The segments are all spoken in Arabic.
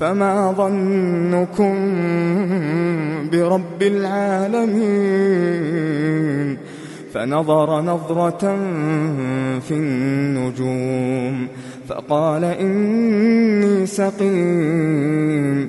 فما ظنكم برب العالمين فنظر نظرة في النجوم فقال إني سقيم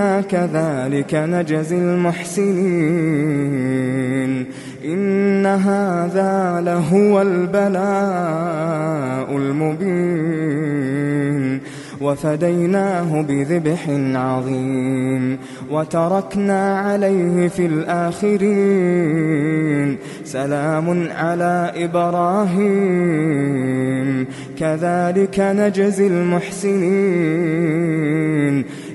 إِنَّا كَذَلِكَ نَجْزِي الْمُحْسِنِينَ إِنَّ هَذَا لَهُوَ الْبَلَاءُ الْمُبِينُ وفديناه بذبح عظيم وتركنا عليه في الآخرين سلام على إبراهيم كذلك نجزي المحسنين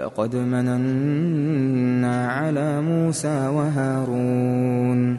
وَلَقَدْ مَنَنَّا عَلَى مُوسَى وَهَارُونَ.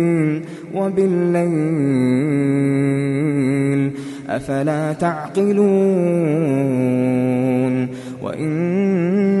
وبالليل أفلا تعقلون وإن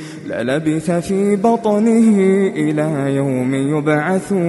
للبث في بطنه إلى يوم يبعثون.